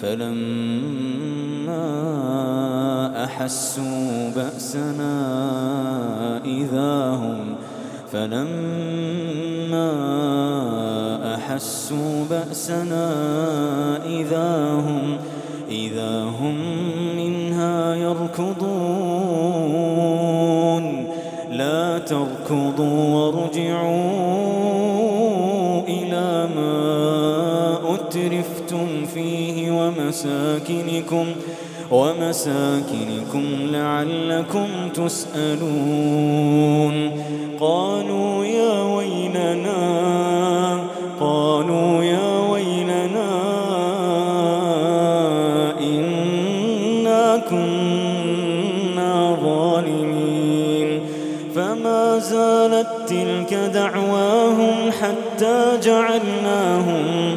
فلما أحسوا بأسنا إذا هم فلما أحسوا بأسنا إذا هم إذا هم منها يركضون. لا تركضوا وارجعوا ومساكنكم ومساكنكم لعلكم تسألون. قالوا يا ويلنا قالوا يا ويلنا إنا كنا ظالمين. فما زالت تلك دعواهم حتى جعلناهم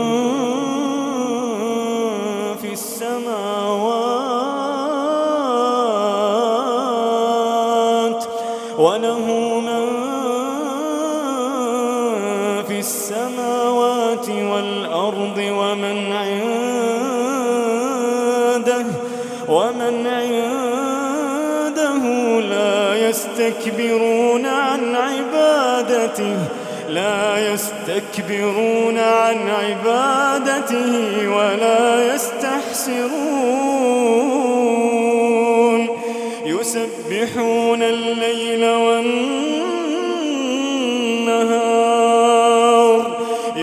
وله من في السماوات والأرض ومن عنده ومن عنده لا يستكبرون عن عبادته لا يستكبرون عن عبادته ولا يستحسرون.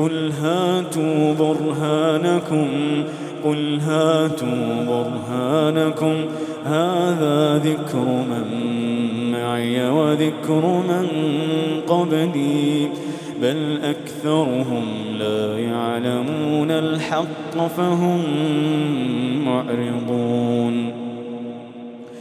قل هاتوا برهانكم قل هاتوا برهانكم. هذا ذكر من معي وذكر من قبلي بل أكثرهم لا يعلمون الحق فهم معرضون.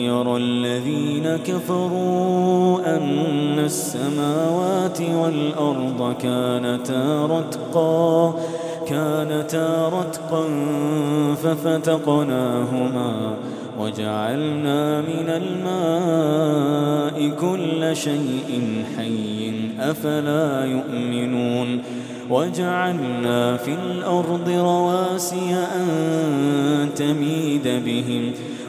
أولم ير الذين كفروا أن السماوات والأرض كانتا رتقا كانتا رتقا ففتقناهما وجعلنا من الماء كل شيء حي أفلا يؤمنون؟ وجعلنا في الأرض رواسي أن تميد بهم.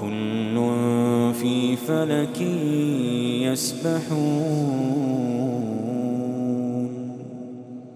كل في فلك يسبحون.